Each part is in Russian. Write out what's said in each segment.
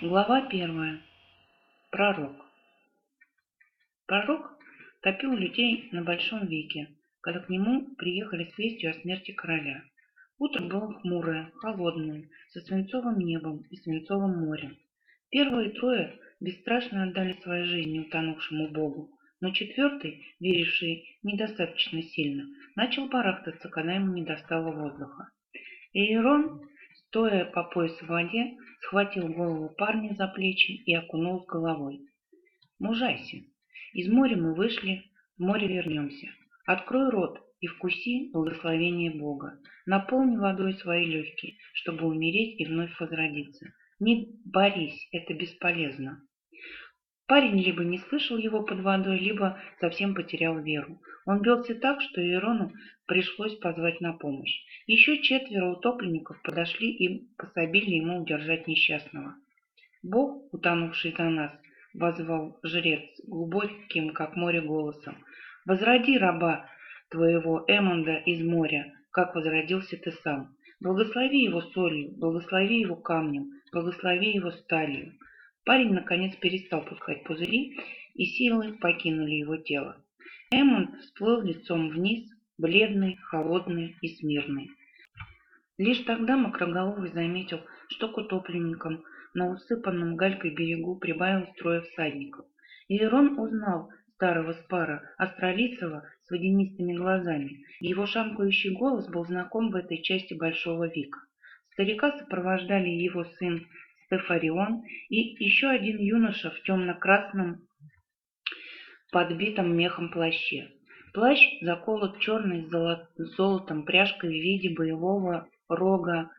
Глава первая. Пророк. Пророк топил людей на Большом веке, когда к нему приехали с вестью о смерти короля. Утро было хмурое, холодное, со свинцовым небом и свинцовым морем. Первые трое бесстрашно отдали свои жизни утонувшему богу, но четвертый, веривший недостаточно сильно, начал барахтаться, когда ему не достало воздуха. Иерон стоя по пояс в воде, схватил голову парня за плечи и окунул головой. «Мужайся! Из моря мы вышли, в море вернемся. Открой рот и вкуси благословение Бога. Наполни водой свои легкие, чтобы умереть и вновь возродиться. Не борись, это бесполезно. Парень либо не слышал его под водой, либо совсем потерял веру. Он бился так, что Ирону пришлось позвать на помощь. Еще четверо утопленников подошли и пособили ему удержать несчастного. «Бог, утонувший за нас», — возвал жрец глубоким, как море, голосом, — «возроди раба твоего Эмонда из моря, как возродился ты сам. Благослови его солью, благослови его камнем, благослови его сталью». Парень, наконец, перестал пускать пузыри, и силы покинули его тело. Эммонд всплыл лицом вниз, бледный, холодный и смирный. Лишь тогда Макроголовый заметил, что к утопленникам на усыпанном галькой берегу прибавилось трое всадников. Иерон узнал старого спара, астролицего с водянистыми глазами. Его шамкающий голос был знаком в этой части Большого Вика. Старика сопровождали его сын Стефарион и еще один юноша в темно-красном подбитом мехом плаще. Плащ заколот черной с золотом пряжкой в виде боевого рога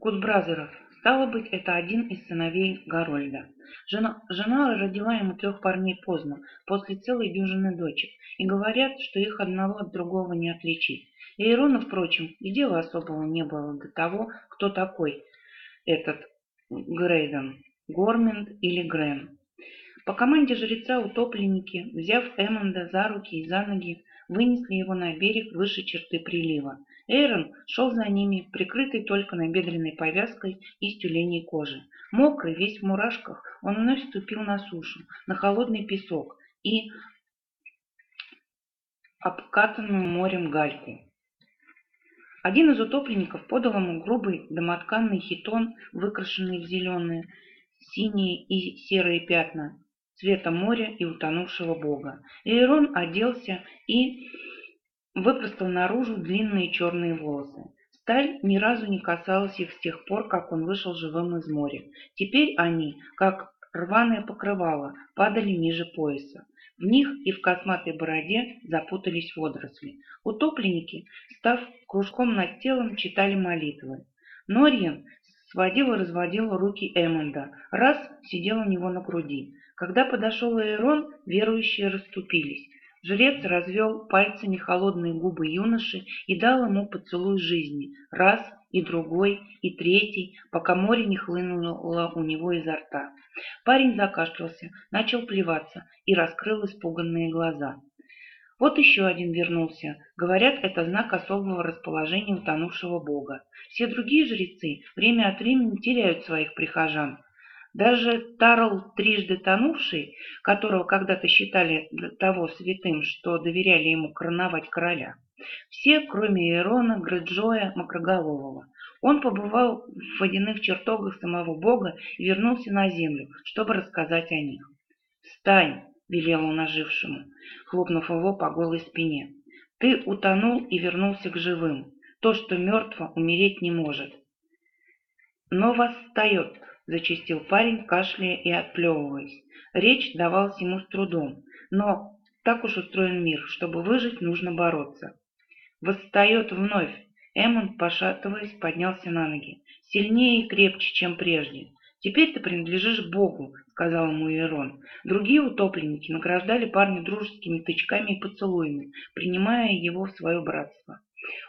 Кутбразеров. Стало быть, это один из сыновей Гарольда. Жена, жена родила ему трех парней поздно, после целой дюжины дочек, и говорят, что их одного от другого не отличить. И Ирона, впрочем, и дела особого не было до того, кто такой этот Грейден, Горминд или Грэм. По команде жреца утопленники, взяв Эммонда за руки и за ноги, вынесли его на берег выше черты прилива. Эйрон шел за ними, прикрытый только набедренной повязкой из тюленей кожи. Мокрый, весь в мурашках, он вновь ступил на сушу, на холодный песок и обкатанную морем гальку. Один из утопленников подал ему грубый домотканный хитон, выкрашенный в зеленые, синие и серые пятна, цвета моря и утонувшего бога. Иерон оделся и выпростал наружу длинные черные волосы. Сталь ни разу не касалась их с тех пор, как он вышел живым из моря. Теперь они, как рваное покрывало, падали ниже пояса. В них и в косматой бороде запутались водоросли. Утопленники, став кружком над телом, читали молитвы. Норьен сводил и разводил руки Эммонда, раз сидел у него на груди. Когда подошел Эйрон, верующие расступились. Жрец развел пальцы нехолодные губы юноши и дал ему поцелуй жизни, раз и другой, и третий, пока море не хлынуло у него изо рта. Парень закашлялся, начал плеваться и раскрыл испуганные глаза. Вот еще один вернулся. Говорят, это знак особого расположения утонувшего бога. Все другие жрецы время от времени теряют своих прихожан. Даже Тарл, трижды тонувший, которого когда-то считали того святым, что доверяли ему короновать короля. Все, кроме Иерона, Греджоя, Макроголового. Он побывал в водяных чертогах самого Бога и вернулся на землю, чтобы рассказать о них. «Встань!» — велел он ожившему, хлопнув его по голой спине. «Ты утонул и вернулся к живым. То, что мертво, умереть не может». «Но восстает!» — зачистил парень, кашляя и отплевываясь. Речь давалась ему с трудом, но так уж устроен мир, чтобы выжить, нужно бороться. «Восстает вновь!» Эммон, пошатываясь, поднялся на ноги. «Сильнее и крепче, чем прежде. Теперь ты принадлежишь Богу», — сказал ему Иерон. Другие утопленники награждали парня дружескими тычками и поцелуями, принимая его в свое братство.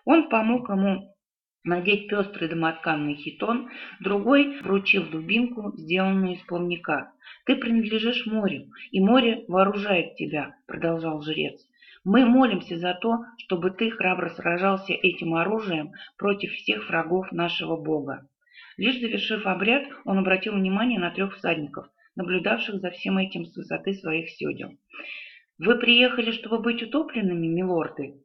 Он помог ему надеть пестрый домотканный хитон, другой вручил дубинку, сделанную из плавника. «Ты принадлежишь морю, и море вооружает тебя», — продолжал жрец. Мы молимся за то, чтобы ты храбро сражался этим оружием против всех врагов нашего Бога. Лишь завершив обряд, он обратил внимание на трех всадников, наблюдавших за всем этим с высоты своих седел. «Вы приехали, чтобы быть утопленными, милорды?»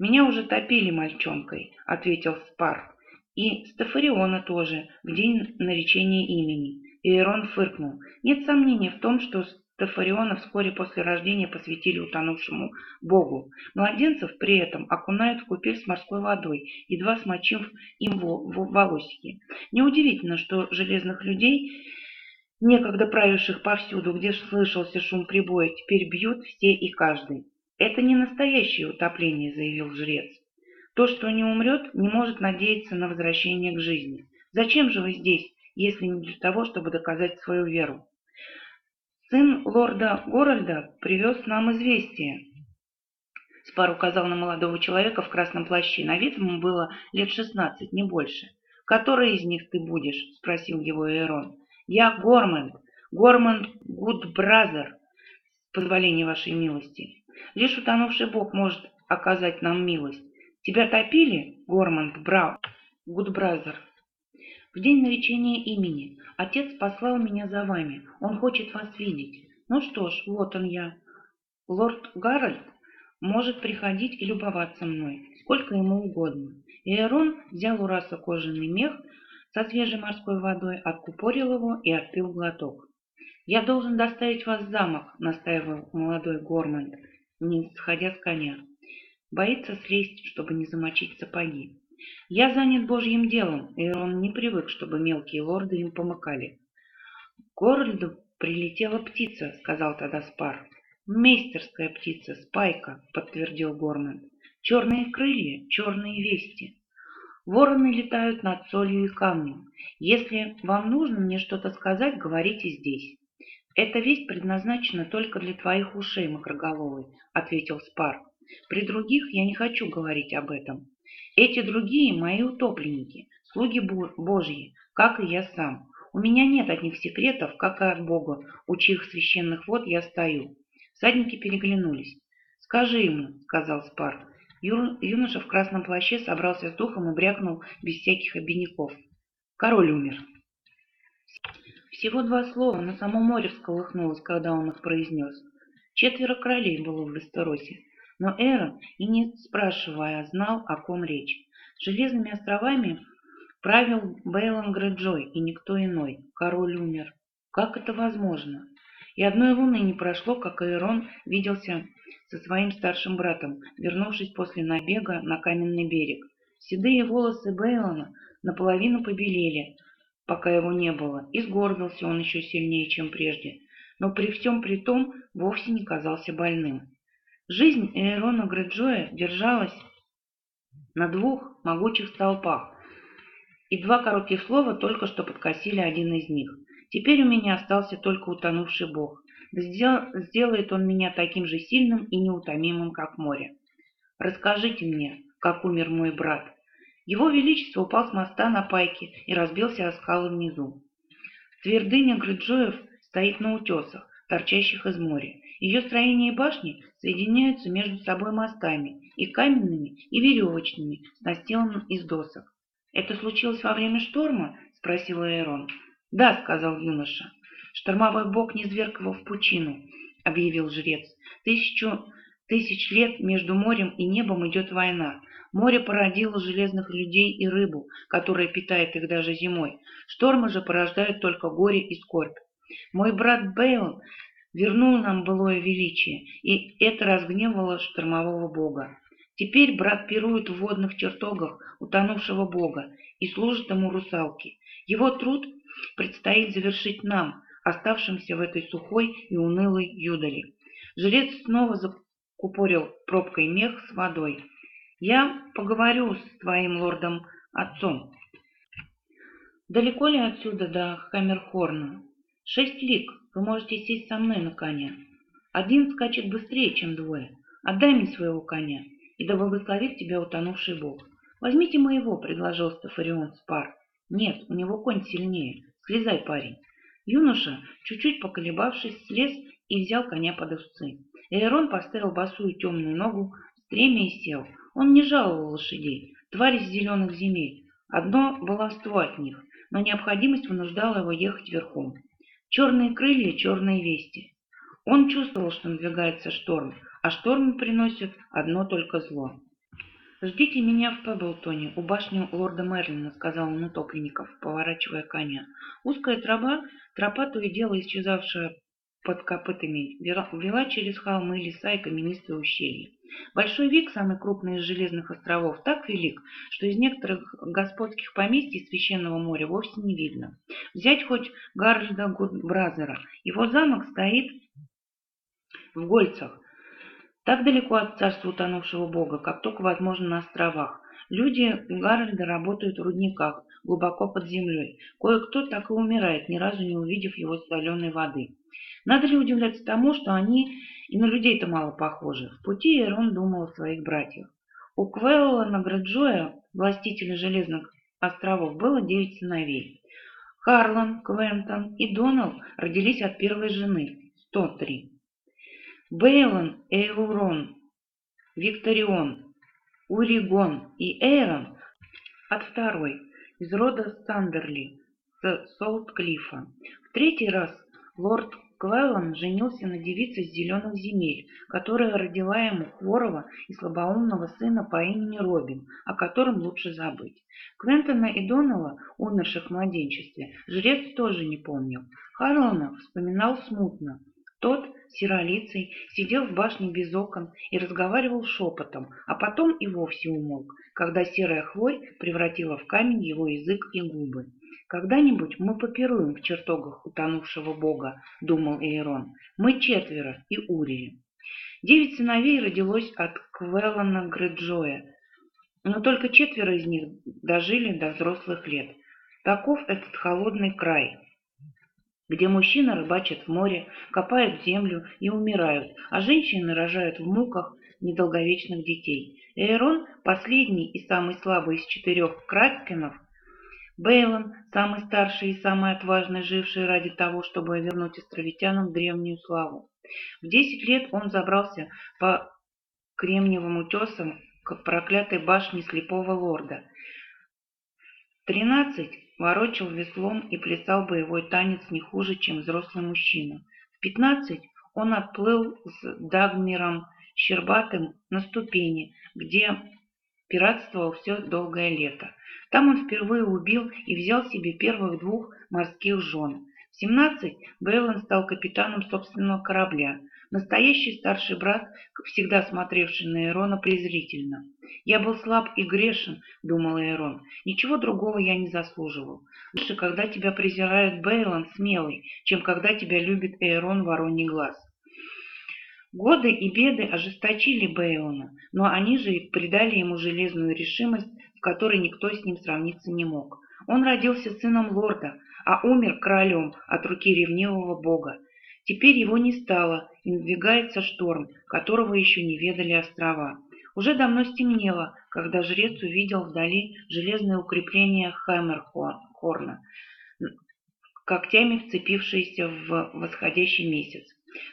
«Меня уже топили мальчонкой», — ответил Спар. «И Стафариона тоже, в день наречения имени». Иерон фыркнул. «Нет сомнений в том, что Тафариона вскоре после рождения посвятили утонувшему богу. Младенцев при этом окунают в купель с морской водой, едва смочив им волосики. Неудивительно, что железных людей, некогда правивших повсюду, где слышался шум прибоя, теперь бьют все и каждый. «Это не настоящее утопление», — заявил жрец. «То, что не умрет, не может надеяться на возвращение к жизни. Зачем же вы здесь, если не для того, чтобы доказать свою веру?» Сын лорда Горальда привез нам известие. Спар указал на молодого человека в красном плаще. На вид ему было лет шестнадцать, не больше. «Который из них ты будешь?» — спросил его Эйрон. «Я Горманд, Горманд Гудбразер, с позволения вашей милости. Лишь утонувший бог может оказать нам милость. Тебя топили, Горманд Брау, Гудбразер?» В день наречения имени отец послал меня за вами. Он хочет вас видеть. Ну что ж, вот он я. Лорд Гарольд может приходить и любоваться мной, сколько ему угодно. Иерон взял у раса кожаный мех со свежей морской водой, откупорил его и отпил глоток. «Я должен доставить вас в замок», — настаивал молодой Горманд, не сходя с коня. Боится слезть, чтобы не замочить сапоги. Я занят божьим делом, и он не привык, чтобы мелкие лорды им помыкали. К городу прилетела птица, сказал тогда Спар. Мейстерская птица, спайка, подтвердил Горман. Черные крылья, черные вести. Вороны летают над солью и камнем. Если вам нужно мне что-то сказать, говорите здесь. Эта весть предназначена только для твоих ушей, Макроголовый, ответил Спар. При других я не хочу говорить об этом. Эти другие мои утопленники, слуги Божьи, как и я сам. У меня нет от них секретов, как и от Бога, у чьих священных вод я стою. Садники переглянулись. «Скажи ему», — сказал Спар. Ю... Юноша в красном плаще собрался с духом и брякнул без всяких обиняков. Король умер. Всего два слова, но само море всколыхнулось, когда он их произнес. Четверо королей было в Вестеросе. Но Эрон, и не спрашивая, знал, о ком речь. Железными островами правил Бейлон Грэджой и никто иной. Король умер. Как это возможно? И одной луны не прошло, как Эрон виделся со своим старшим братом, вернувшись после набега на каменный берег. Седые волосы Бейлона наполовину побелели, пока его не было, и сгорбился он еще сильнее, чем прежде, но при всем при том вовсе не казался больным. Жизнь Эйрона Греджоя держалась на двух могучих столпах, и два коротких слова только что подкосили один из них. Теперь у меня остался только утонувший бог. Сделает он меня таким же сильным и неутомимым, как море. Расскажите мне, как умер мой брат. Его Величество упал с моста на пайке и разбился о скалы внизу. Твердыня Греджоев стоит на утесах, торчащих из моря. Ее строение и башни соединяются между собой мостами, и каменными, и веревочными, с настилом из досок. «Это случилось во время шторма?» — спросил Эйрон. «Да», — сказал юноша. «Штормовой бог не зверг его в пучину», — объявил жрец. «Тысячу тысяч лет между морем и небом идет война. Море породило железных людей и рыбу, которая питает их даже зимой. Штормы же порождают только горе и скорбь. Мой брат Бейл вернул нам былое величие, и это разгневало штормового бога. Теперь брат пирует в водных чертогах утонувшего бога и служит ему русалки. Его труд предстоит завершить нам, оставшимся в этой сухой и унылой юдали. Жрец снова закупорил пробкой мех с водой. «Я поговорю с твоим лордом-отцом». «Далеко ли отсюда до Хаммерхорна?» «Шесть лик. Вы можете сесть со мной на коня. Один скачет быстрее, чем двое. Отдай мне своего коня, и да благословит тебя утонувший бог. Возьмите моего, — предложил Стафарион Спар. Нет, у него конь сильнее. Слезай, парень. Юноша, чуть-чуть поколебавшись, слез и взял коня под узцы. Эйрон поставил босую темную ногу стремя и сел. Он не жаловал лошадей, твари с зеленых земель. Одно баловство от них. но необходимость вынуждала его ехать верхом. Черные крылья, черные вести. Он чувствовал, что надвигается шторм, а штормы приносят одно только зло. «Ждите меня в Пеблтоне, у башни лорда Мерлина», — сказал он утопленников, поворачивая коня. Узкая тропа, тропа то и дело исчезавшая под копытами, вела через холмы, леса и каменистые ущелья. Большой Вик, самый крупный из железных островов, так велик, что из некоторых господских поместий Священного моря вовсе не видно. Взять хоть Гарольда Гудбразера. Его замок стоит в Гольцах, так далеко от царства утонувшего бога, как только возможно на островах. Люди Гарольда работают в рудниках, глубоко под землей. Кое-кто так и умирает, ни разу не увидев его соленой воды. Надо ли удивляться тому, что они и на людей-то мало похожи? В пути Эрон думал о своих братьях. У Квелла Граджоя, властителя Железных островов, было девять сыновей. Харлан, Квентон и Донал родились от первой жены, 103. Бейлон, Эйлурон, Викторион, Уригон и Эйрон от второй, из рода Сандерли, с Солтклифа. В третий раз лорд Клайлан женился на девице с зеленых земель, которая родила ему хворого и слабоумного сына по имени Робин, о котором лучше забыть. Квентона и Донала, умерших в младенчестве, жрец тоже не помнил. Харлана вспоминал смутно. Тот, серолицей, сидел в башне без окон и разговаривал шепотом, а потом и вовсе умолк, когда серая хворь превратила в камень его язык и губы. «Когда-нибудь мы попируем в чертогах утонувшего бога», — думал Эйрон. «Мы четверо и Урии». Девять сыновей родилось от Квеллана Греджоя, но только четверо из них дожили до взрослых лет. Таков этот холодный край, где мужчины рыбачат в море, копают землю и умирают, а женщины рожают в муках недолговечных детей. Эйрон, последний и самый слабый из четырех Краткенов, Бейлон, самый старший и самый отважный, живший ради того, чтобы вернуть островитянам древнюю славу. В десять лет он забрался по кремниевым утесам к проклятой башне слепого лорда. Тринадцать ворочал веслом и плясал боевой танец не хуже, чем взрослый мужчина. В пятнадцать он отплыл с Дагмиром Щербатым на ступени, где пиратствовал все долгое лето. Там он впервые убил и взял себе первых двух морских жен. В семнадцать Бейлон стал капитаном собственного корабля, настоящий старший брат, всегда смотревший на Эрона презрительно. «Я был слаб и грешен», — думал Эрон. «Ничего другого я не заслуживал. Лучше, когда тебя презирают Бейлон смелый, чем когда тебя любит Эрон вороний глаз». Годы и беды ожесточили Бейлона, но они же и придали ему железную решимость, в которой никто с ним сравниться не мог. Он родился сыном лорда, а умер королем от руки ревнивого бога. Теперь его не стало, и надвигается шторм, которого еще не ведали острова. Уже давно стемнело, когда жрец увидел вдали железное укрепление Хэмерхорна, когтями вцепившиеся в восходящий месяц.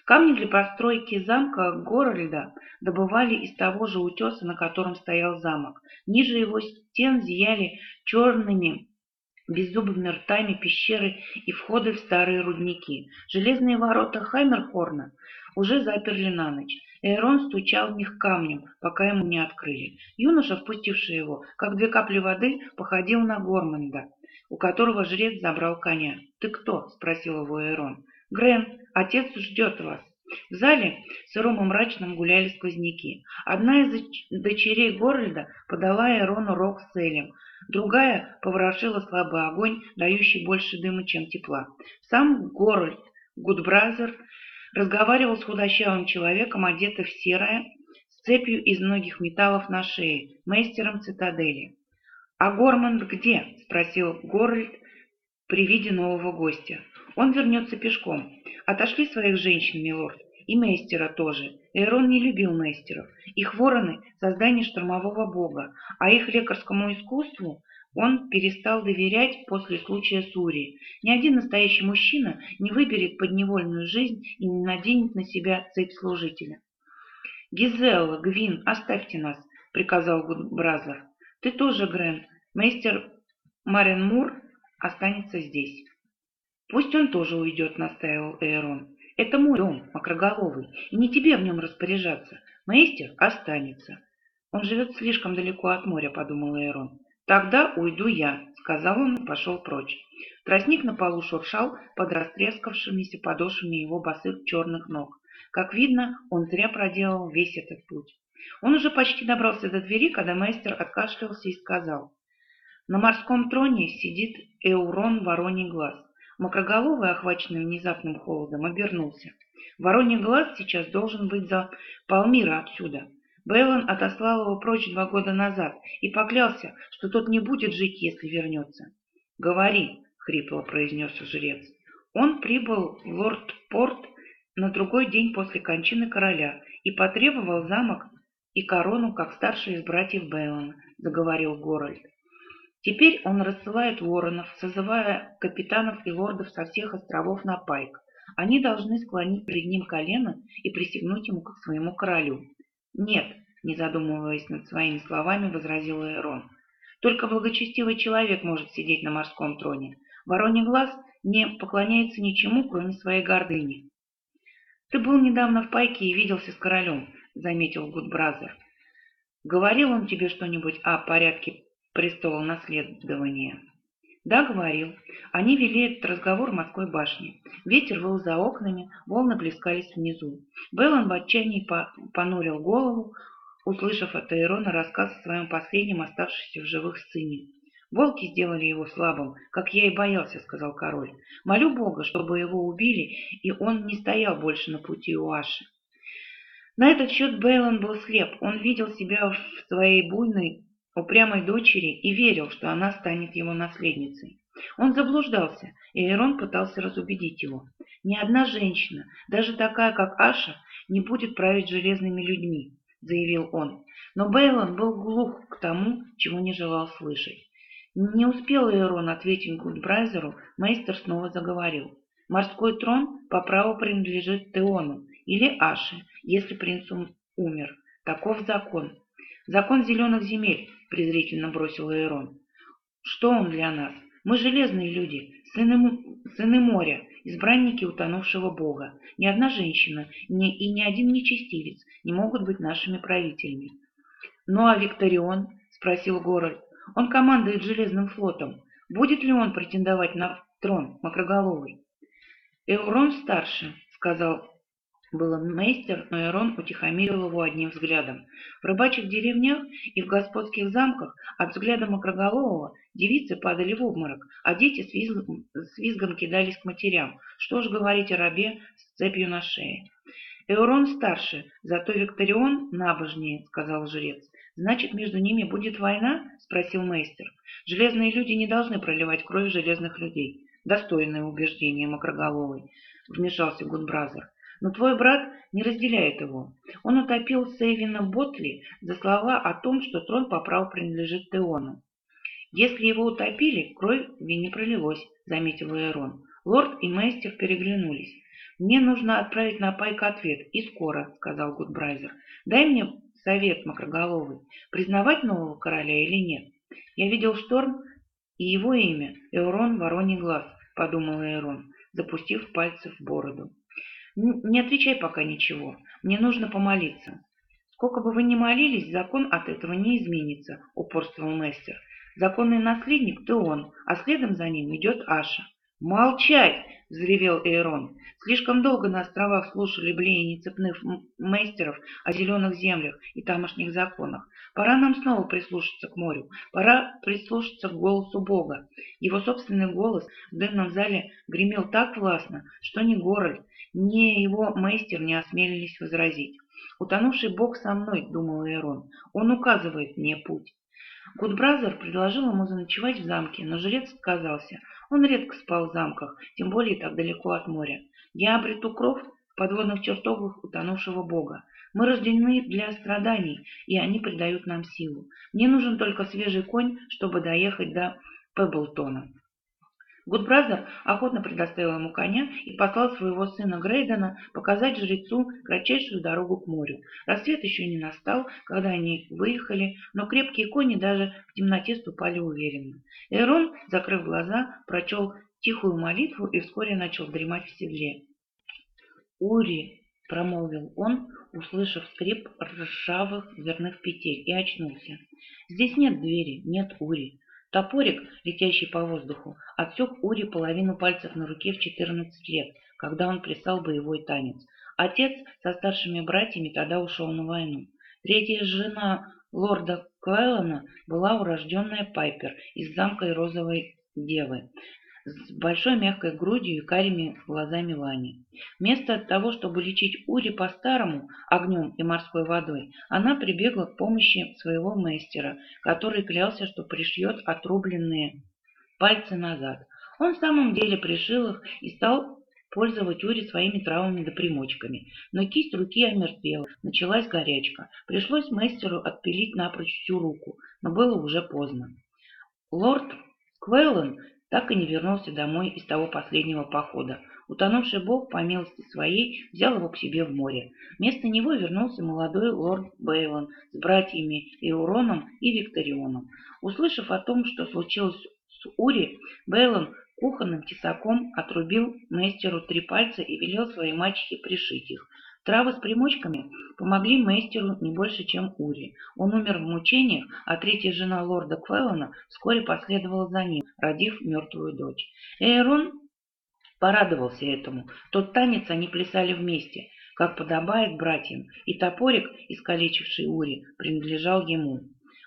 Камни для постройки замка Горольда добывали из того же утеса, на котором стоял замок. Ниже его стен зияли черными беззубыми ртами пещеры и входы в старые рудники. Железные ворота Хаймерхорна уже заперли на ночь. Эйрон стучал в них камнем, пока ему не открыли. Юноша, впустивший его, как две капли воды, походил на Горманда, у которого жрец забрал коня. «Ты кто?» — спросил его Эйрон. «Грен, отец ждет вас». В зале сыром и мрачном гуляли сквозняки. Одна из дочерей Горольда подала Эрону рог с элем, другая поворошила слабый огонь, дающий больше дыма, чем тепла. Сам Горольд Гудбразер разговаривал с худощавым человеком, одетым в серое, с цепью из многих металлов на шее, мейстером цитадели. «А Горманд где?» — спросил Горольд при виде нового гостя. Он вернется пешком. Отошли своих женщин, милорд, и мейстера тоже. Эрон не любил мейстеров. Их вороны — создание штурмового бога, а их лекарскому искусству он перестал доверять после случая с Ури. Ни один настоящий мужчина не выберет подневольную жизнь и не наденет на себя цепь служителя. «Гизелла, Гвин, оставьте нас», — приказал Гудбразер. «Ты тоже, Грен. Мейстер Марин Мур останется здесь. Пусть он тоже уйдет, настаивал Эйрон. Это мой дом, макроголовый, и не тебе в нем распоряжаться. Мейстер останется. Он живет слишком далеко от моря, подумал Эйрон. Тогда уйду я, сказал он и пошел прочь. Тростник на полу шуршал под растрескавшимися подошвами его босых черных ног. Как видно, он зря проделал весь этот путь. Он уже почти добрался до двери, когда мастер откашлялся и сказал. На морском троне сидит Эурон Вороний Глаз. Макроголовый, охваченный внезапным холодом, обернулся. Вороний Глаз сейчас должен быть за полмира отсюда. Бейлон отослал его прочь два года назад и поклялся, что тот не будет жить, если вернется. «Говори», — хрипло произнес жрец. Он прибыл в Лорд-Порт на другой день после кончины короля и потребовал замок и корону, как старший из братьев Бейлона, заговорил Горальд. Теперь он рассылает воронов, созывая капитанов и лордов со всех островов на Пайк. Они должны склонить перед ним колено и присягнуть ему как своему королю. «Нет», — не задумываясь над своими словами, возразил Эрон. «Только благочестивый человек может сидеть на морском троне. Вороний глаз не поклоняется ничему, кроме своей гордыни». «Ты был недавно в Пайке и виделся с королем», — заметил Гудбразер. «Говорил он тебе что-нибудь о порядке престола наследования?» «Да, говорил. Они вели этот разговор в Морской башне. Ветер выл за окнами, волны плескались внизу. Беллан в отчаянии понурил голову, услышав от Аэрона рассказ о своем последнем оставшемся в живых сыне. «Волки сделали его слабым, как я и боялся», — сказал король. «Молю Бога, чтобы его убили, и он не стоял больше на пути у Аши». На этот счет Бейлон был слеп. Он видел себя в своей буйной, упрямой дочери и верил, что она станет его наследницей. Он заблуждался, и Эрон пытался разубедить его. Ни одна женщина, даже такая, как Аша, не будет править железными людьми, заявил он. Но Бейлон был глух к тому, чего не желал слышать. Не успел Эрон ответить Гудбрайзеру, мейстер снова заговорил. Морской трон по праву принадлежит Теону или Аше, если принц умер. Таков закон. Закон зеленых земель, презрительно бросил Эрон. Что он для нас? Мы железные люди, сыны, сыны моря, избранники утонувшего бога. Ни одна женщина ни, и ни один нечестивец не могут быть нашими правителями. Ну а Викторион? спросил Город. Он командует Железным флотом. Будет ли он претендовать на трон Макроголовый? Эурон старше, сказал было мейстер, но Эрон утихомирил его одним взглядом. В рыбачьих деревнях и в господских замках от взгляда Макроголового девицы падали в обморок, а дети с, визг... с визгом кидались к матерям. Что ж говорить о рабе с цепью на шее. «Эурон старше, зато Виктарион набожнее», — сказал жрец. «Значит, между ними будет война?» — спросил мейстер. «Железные люди не должны проливать кровь железных людей». «Достойное убеждение, Мокроголовый», — вмешался Гудбразер. «Но твой брат не разделяет его. Он утопил Сейвина Ботли за слова о том, что трон по праву принадлежит Теону. «Если его утопили, кровь не пролилось», — заметил Эрон. Лорд и мейстер переглянулись. «Мне нужно отправить на Пайк ответ, и скоро», — сказал Гудбрайзер. «Дай мне совет, Макроголовый, признавать нового короля или нет? Я видел шторм, и его имя — Эурон Вороний Глаз», — подумал Эрон, запустив пальцы в бороду. «Не отвечай пока ничего, мне нужно помолиться». «Сколько бы вы ни молились, закон от этого не изменится», — упорствовал мастер. Законный наследник — ты он, а следом за ним идет Аша. «Молчать!» — взревел Эйрон. «Слишком долго на островах слушали блеяние цепных мейстеров о зеленых землях и тамошних законах. Пора нам снова прислушаться к морю. Пора прислушаться к голосу Бога. Его собственный голос в дымном зале гремел так властно, что ни Гороль, ни его мейстер не осмелились возразить. «Утонувший Бог со мной», — думал Эйрон. «Он указывает мне путь». Гудбразер предложил ему заночевать в замке, но жрец отказался. Он редко спал в замках, тем более так далеко от моря. Я обрету кров в подводных чертогах утонувшего бога. Мы рождены для страданий, и они придают нам силу. Мне нужен только свежий конь, чтобы доехать до Пеблтона. Гудбразер охотно предоставил ему коня и послал своего сына Грейдена показать жрецу кратчайшую дорогу к морю. Рассвет еще не настал, когда они выехали, но крепкие кони даже в темноте ступали уверенно. Эрон, закрыв глаза, прочел тихую молитву и вскоре начал дремать в седле. «Ури!» — промолвил он, услышав скрип ржавых дверных петель, и очнулся. «Здесь нет двери, нет Ури. Топорик, летящий по воздуху, отсек Ури половину пальцев на руке в 14 лет, когда он плясал боевой танец. Отец со старшими братьями тогда ушел на войну. Третья жена лорда Квеллана была урожденная Пайпер из замка и Розовой Девы с большой мягкой грудью и карими глазами Лани. Вместо того, чтобы лечить Ури по-старому, огнем и морской водой, она прибегла к помощи своего мастера, который клялся, что пришьет отрубленные пальцы назад. Он в самом деле пришил их и стал пользовать Ури своими травами да примочками. Но кисть руки омертвела, началась горячка. Пришлось мастеру отпилить напрочь всю руку, но было уже поздно. Лорд Квейлон так и не вернулся домой из того последнего похода. Утонувший бог, по милости своей, взял его к себе в море. Вместо него вернулся молодой лорд Бейлон с братьями Эуроном и Викторионом. Услышав о том, что случилось с Ури, Бейлон кухонным тесаком отрубил мастеру три пальца и велел своей мачехе пришить их. Травы с примочками помогли мастеру не больше, чем Ури. Он умер в мучениях, а третья жена лорда Квеллана вскоре последовала за ним, родив мертвую дочь. Эйрон порадовался этому. Тот танец они плясали вместе, как подобает братьям, и топорик, искалечивший Ури, принадлежал ему.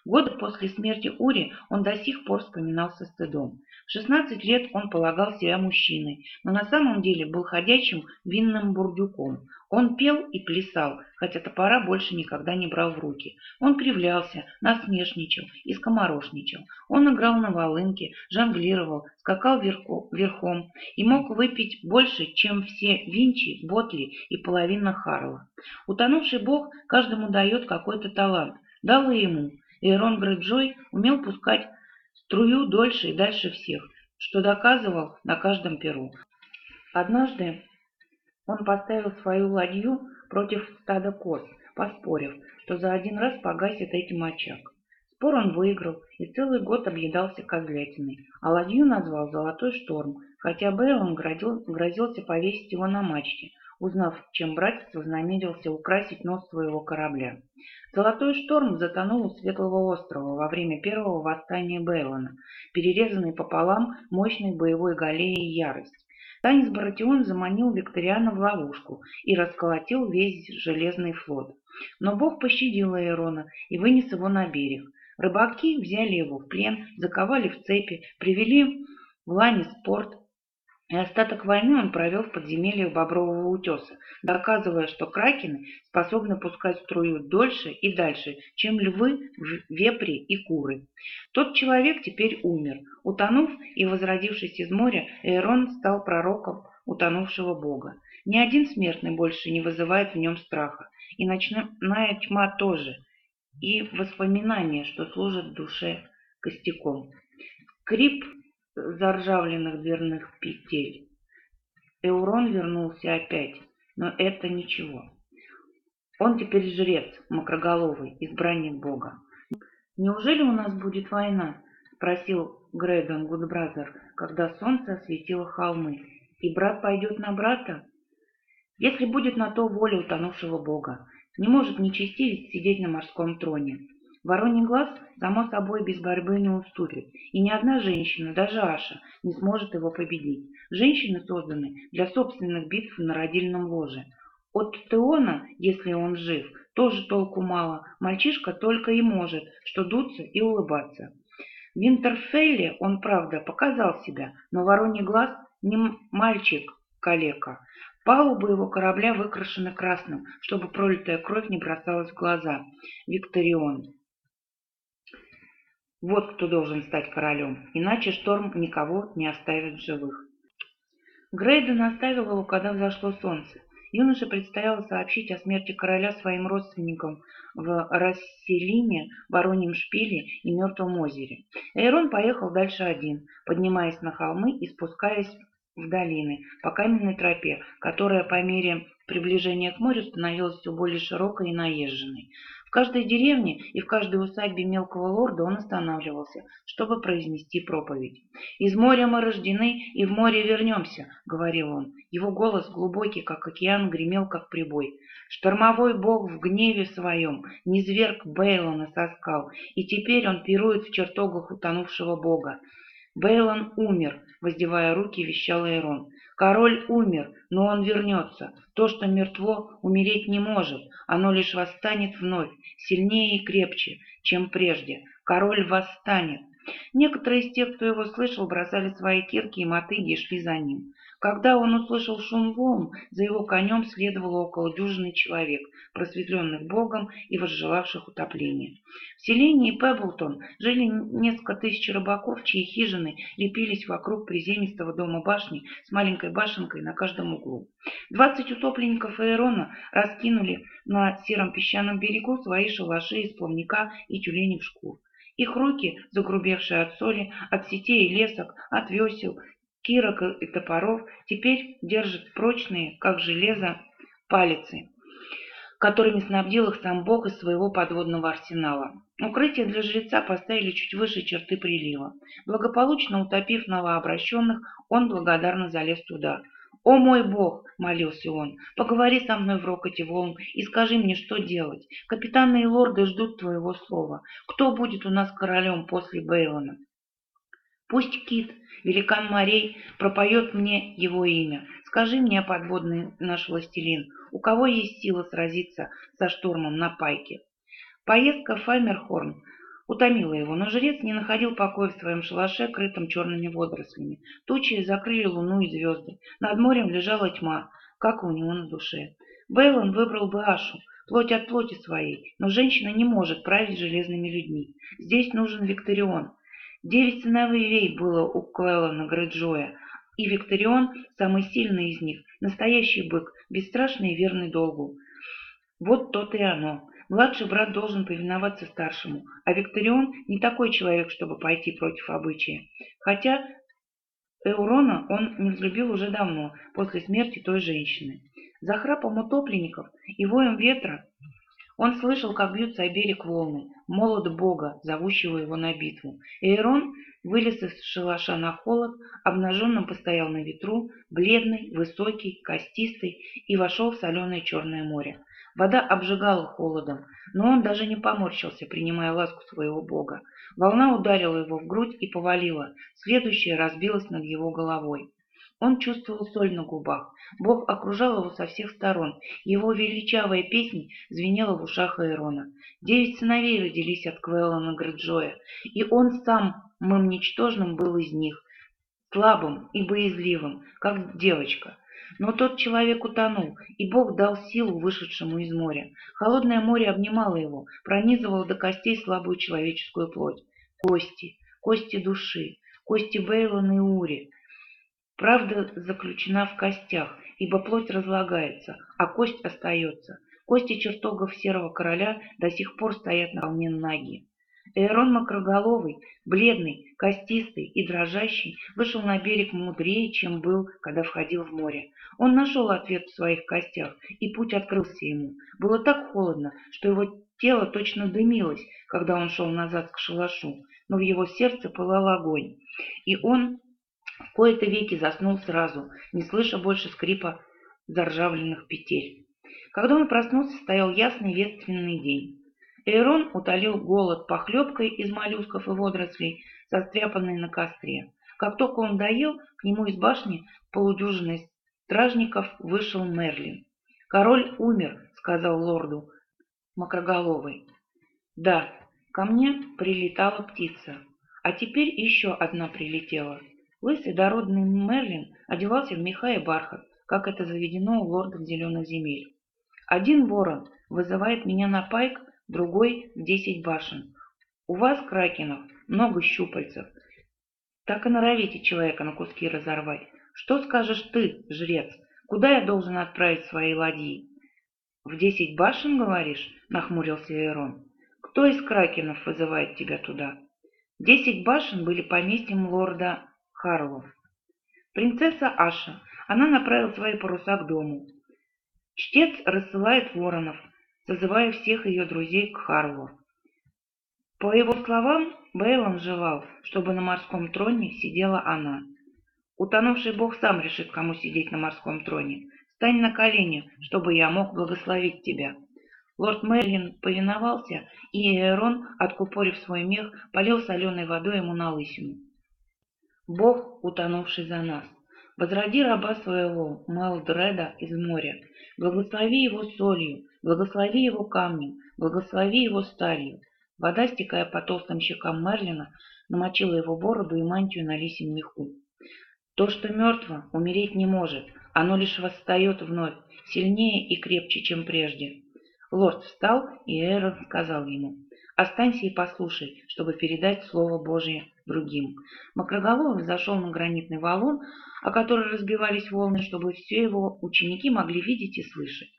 Годы после смерти Ури он до сих пор вспоминал со стыдом. В 16 лет он полагал себя мужчиной, но на самом деле был ходячим винным бурдюком. Он пел и плясал, хотя топора больше никогда не брал в руки. Он кривлялся, насмешничал и скоморошничал. Он играл на волынке, жонглировал, скакал верхом и мог выпить больше, чем все Винчи, Ботли и половина Харла. Утонувший бог каждому дает какой-то талант. Дал и ему. Эйрон Грэджой умел пускать струю дольше и дальше всех, что доказывал на каждом перу. Однажды он поставил свою ладью против стада коз, поспорив, что за один раз погасит этим очаг. Спор он выиграл и целый год объедался козлятиной, а ладью назвал «Золотой шторм», хотя Бейлон грозился повесить его на мачте, узнав, чем братец вознамерился украсить нос своего корабля. Золотой шторм затонул у Светлого острова во время первого восстания Бейлона, перерезанный пополам мощной боевой галеей ярость. Танец Баратион заманил Викториана в ловушку и расколотил весь железный флот. Но бог пощадил Аэрона и вынес его на берег. Рыбаки взяли его в плен, заковали в цепи, привели в Ланис-порт и остаток войны он провел в подземельях Бобрового утеса, доказывая, что кракены способны пускать струю дольше и дальше, чем львы, вепри и куры. Тот человек теперь умер. Утонув и возродившись из моря, Эйрон стал пророком утонувшего бога. Ни один смертный больше не вызывает в нем страха, и ночная тьма тоже, и воспоминания, что служат душе костяком. Скрип заржавленных дверных петель. Эурон вернулся опять, но это ничего. Он теперь жрец, макроголовый, избранник Бога. «Неужели у нас будет война?» — спросил Грейдон Гудбразер, когда солнце осветило холмы. «И брат пойдет на брата?» «Если будет на то воля утонувшего Бога, не может нечестивец сидеть на морском троне. Вороний глаз, само собой, без борьбы не уступит, и ни одна женщина, даже Аша, не сможет его победить. Женщины созданы для собственных битв на родильном ложе. От Теона, если он жив, тоже толку мало, мальчишка только и может, что дуться и улыбаться. В Винтерфелле он, правда, показал себя, но Вороний глаз не мальчик-калека. Палубы его корабля выкрашены красным, чтобы пролитая кровь не бросалась в глаза. Викторион. Вот кто должен стать королем, иначе шторм никого не оставит в живых. Грейден оставил его, когда взошло солнце, Юноше предстояло сообщить о смерти короля своим родственникам в Расселине, Вороньем шпиле и Мертвом озере. Эйрон поехал дальше один, поднимаясь на холмы и спускаясь в долины по каменной тропе, которая по мере приближения к морю становилась все более широкой и наезженной. В каждой деревне и в каждой усадьбе мелкого лорда он останавливался, чтобы произнести проповедь. «Из моря мы рождены, и в море вернемся», — говорил он. Его голос, глубокий, как океан, гремел, как прибой. Штормовой бог в гневе своем низверг Бейлона со скал, и теперь он пирует в чертогах утонувшего бога. Бейлон умер, воздевая руки, вещал Эрон. Король умер, но он вернется. То, что мертво, умереть не может. Оно лишь восстанет вновь, сильнее и крепче, чем прежде. Король восстанет. Некоторые из тех, кто его слышал, бросали свои кирки и мотыги и шли за ним. Когда он услышал шум волн, за его конем следовало около дюжины человек, просветленных Богом и возжелавших утопления. В селении Пеблтон жили несколько тысяч рыбаков, чьи хижины лепились вокруг приземистого дома башни с маленькой башенкой на каждом углу. Двадцать утопленников Аэрона раскинули на сером песчаном берегу свои шалаши из плавника и тюленев шкур. Их руки, загрубевшие от соли, от сетей и лесок, от весел, кирок и топоров теперь держат прочные, как железо, палицы, которыми снабдил их сам Бог из своего подводного арсенала. Укрытие для жреца поставили чуть выше черты прилива. Благополучно утопив новообращенных, он благодарно залез туда. «О мой Бог!» — молился он. «Поговори со мной в рокоте волн и скажи мне, что делать. Капитаны и лорды ждут твоего слова. Кто будет у нас королем после Бейлона?» Пусть Кит, великан морей, пропоет мне его имя. Скажи мне, подводный наш властелин, у кого есть сила сразиться со штурмом на пайке? Поездка в Файмерхорн утомила его, но жрец не находил покоя в своем шалаше, крытом черными водорослями. Тучи закрыли луну и звезды. Над морем лежала тьма, как у него на душе. Бейлон выбрал бы Ашу, плоть от плоти своей, но женщина не может править железными людьми. Здесь нужен Викторион, Девять сыновей было у Кэллана Грэджоя, и Викторион, самый сильный из них, настоящий бык, бесстрашный и верный долгу. Вот то-то и оно. Младший брат должен повиноваться старшему, а Викторион не такой человек, чтобы пойти против обычая. Хотя Эурона он не взлюбил уже давно, после смерти той женщины. За храпом утопленников и воем ветра он слышал, как бьются о берег волны, молот Бога, зовущего его на битву. Эйрон вылез из шалаша на холод, обнаженным постоял на ветру, бледный, высокий, костистый, и вошел в соленое Черное море. Вода обжигала холодом, но он даже не поморщился, принимая ласку своего бога. Волна ударила его в грудь и повалила, следующая разбилась над его головой. Он чувствовал соль на губах. Бог окружал его со всех сторон. Его величавая песнь звенела в ушах Аэрона. Девять сыновей родились от Квеллана Греджоя, и он сам, мым ничтожным, был из них, слабым и боязливым, как девочка. Но тот человек утонул, и Бог дал силу вышедшему из моря. Холодное море обнимало его, пронизывало до костей слабую человеческую плоть. Кости, кости души, кости Бейлона и Ури, Правда заключена в костях, ибо плоть разлагается, а кость остается. Кости чертогов серого короля до сих пор стоят на волне ноги. Эйрон Макроголовый, бледный, костистый и дрожащий, вышел на берег мудрее, чем был, когда входил в море. Он нашел ответ в своих костях, и путь открылся ему. Было так холодно, что его тело точно дымилось, когда он шел назад к шалашу, но в его сердце пылал огонь, и он в кои-то веки заснул сразу, не слыша больше скрипа заржавленных петель. Когда он проснулся, стоял ясный ветреный день. Эйрон утолил голод похлебкой из моллюсков и водорослей, состряпанной на костре. Как только он доел, к нему из башни полудюжины стражников вышел Мерлин. «Король умер», — сказал лорду Макроголовый. «Да, ко мне прилетала птица, а теперь еще одна прилетела. Лысый дородный Мерлин одевался в меха и бархат, как это заведено у лордов зеленых земель. Один ворон вызывает меня на пайк, другой в десять башен. У вас, Кракенов, много щупальцев. Так и норовите человека на куски разорвать. Что скажешь ты, жрец? Куда я должен отправить свои ладьи? «В десять башен, говоришь?» — нахмурился Эрон. «Кто из кракенов вызывает тебя туда?» Десять башен были поместьем лорда Харлов. Принцесса Аша. Она направила свои паруса к дому. Чтец рассылает воронов, созывая всех ее друзей к Харлу. По его словам, Бейлон желал, чтобы на морском троне сидела она. Утонувший бог сам решит, кому сидеть на морском троне. Стань на колени, чтобы я мог благословить тебя». Лорд Мерлин повиновался, и Эрон, откупорив свой мех, полил соленой водой ему на лысину. «Бог, утонувший за нас, возроди раба своего, Мелдреда, из моря, благослови его солью, благослови его камнем, благослови его сталью». Вода, стекая по толстым щекам Мерлина, намочила его бороду и мантию на лисьем меху. То, что мертво, умереть не может, оно лишь восстает вновь, сильнее и крепче, чем прежде. Лорд встал, и Эрон сказал ему, «Останься и послушай, чтобы передать Слово Божие другим». Макроголовый зашел на гранитный валун, о который разбивались волны, чтобы все его ученики могли видеть и слышать.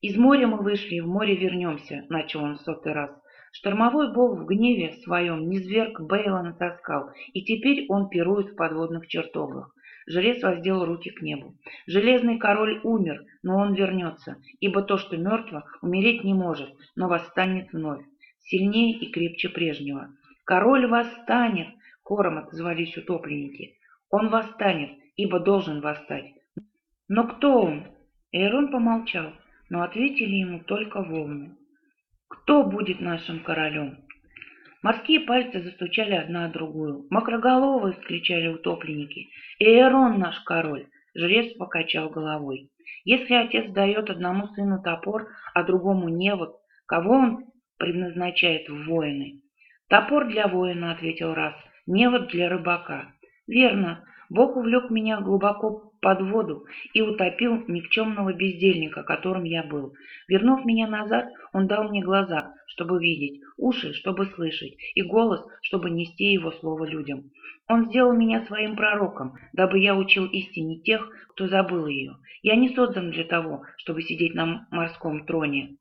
«Из моря мы вышли, в море вернемся», — начал он в сотый раз. Штормовой бог в гневе своем низверг Бейла натаскал, и теперь он пирует в подводных чертогах. Жрец воздел руки к небу. Железный король умер, но он вернется, ибо то, что мертво, умереть не может, но восстанет вновь, сильнее и крепче прежнего. «Король восстанет!» — хором отозвались утопленники. «Он восстанет, ибо должен восстать». «Но кто он?» Эйрон помолчал, но ответили ему только волны. «Кто будет нашим королем?» Морские пальцы застучали одна о другую. «Макроголовый!» — скричали утопленники. «Эйрон наш король!» — жрец покачал головой. «Если отец дает одному сыну топор, а другому невод, кого он предназначает в воины?» «Топор для воина», — ответил раз, — «невод для рыбака». «Верно. Бог увлек меня глубоко под воду и утопил никчемного бездельника, которым я был. Вернув меня назад, он дал мне глаза, чтобы видеть, уши, чтобы слышать, и голос, чтобы нести его слово людям. Он сделал меня своим пророком, дабы я учил истине тех, кто забыл ее. Я не создан для того, чтобы сидеть на морском троне,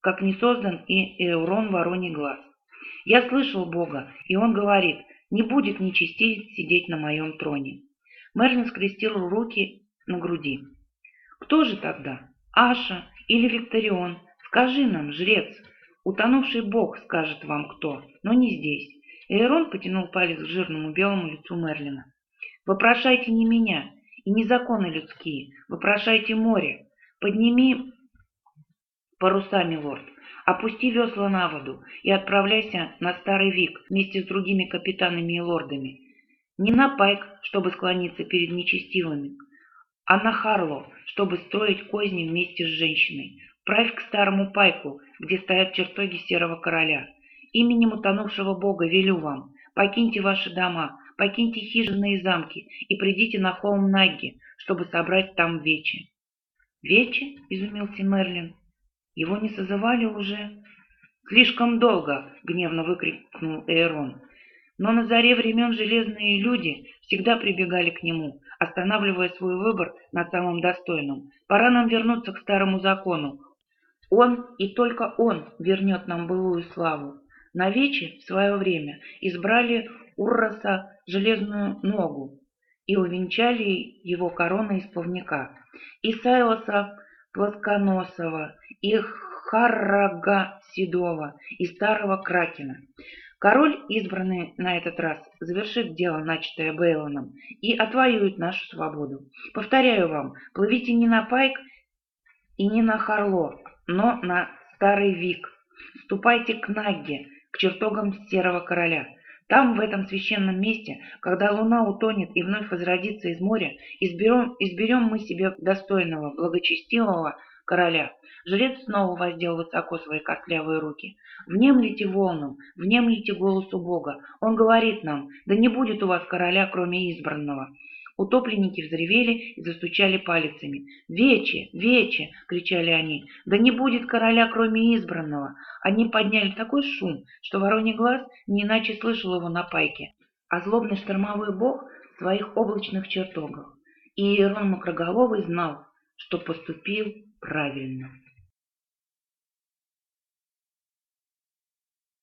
как не создан и Эурон Вороний Глаз. Я слышал Бога, и он говорит, не будет нечестивец сидеть на моем троне. Мерлин скрестил руки на груди. Кто же тогда? Аша или Викторион? Скажи нам, жрец. Утонувший бог скажет вам кто, но не здесь. Эйрон потянул палец к жирному белому лицу Мерлина. «Вопрошайте не меня и не законы людские, вопрошайте море. Подними паруса, милорд, опусти весла на воду и отправляйся на Старый Вик вместе с другими капитанами и лордами. Не на Пайк, чтобы склониться перед нечестивыми, а на Харло, чтобы строить козни вместе с женщиной. Правь к Старому Пайку, где стоят чертоги Серого Короля. Именем утонувшего бога велю вам, покиньте ваши дома, покиньте хижины и замки и придите на холм Нагги, чтобы собрать там вечи. «Вечи?» — изумился Мерлин. «Его не созывали уже?» «Слишком долго!» — гневно выкрикнул Эйрон. Но на заре времен железные люди всегда прибегали к нему, останавливая свой выбор на самом достойном. Пора нам вернуться к старому закону. Он и только он вернет нам былую славу. Навечи в свое время избрали Урроса железную ногу и увенчали его короной исполника, и Сайлоса Плосконосова, и Харрага Седова, и Старого Кракена. Король, избранный на этот раз, завершит дело, начатое Бейлоном, и отвоюет нашу свободу. Повторяю вам, плывите не на Пайк и не на Харло, но на Старый Вик. Ступайте к Нагге, к чертогам Серого Короля. Там, в этом священном месте, когда луна утонет и вновь возродится из моря, изберем, изберем мы себе достойного, благочестивого короля. Жрец снова воздел высоко свои костлявые руки. «Внемлите волнам, внемлите голосу Бога. Он говорит нам, да не будет у вас короля, кроме избранного». Утопленники взревели и застучали палицами. «Вече! Вече!» — кричали они. «Да не будет короля, кроме избранного!» Они подняли такой шум, что вороний глаз не иначе слышал его на пайке, а злобный штормовой бог в своих облачных чертогах. и Иерон Макроголовый знал, что поступил правильно.